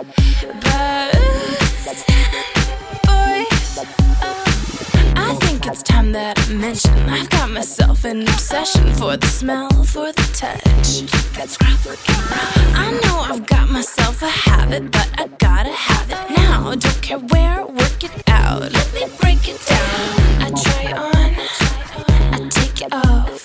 I think it's time that I mention I've got myself an obsession for the smell, for the touch. I know I've got myself a habit, but I gotta have it now. Don't care where, work it out. Let me break it down. I try on, I take it off.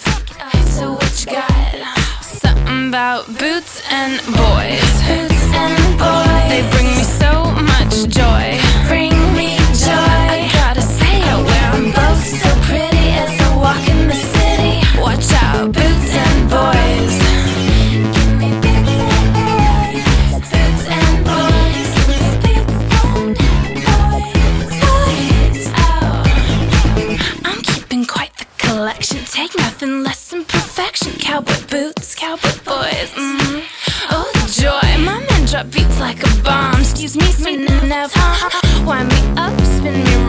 So what you got? Something about boots and boys. And boys. They bring me so much joy. Bring me joy. I gotta say I wear 'em both so pretty as I walk in the city. Watch out, boots and boys. Boots and boys. Boots and boys. Boots and boys. Boys. I'm keeping quite the collection. Take nothing less like a bomb. Excuse me, spinning out. Wind me up, spin me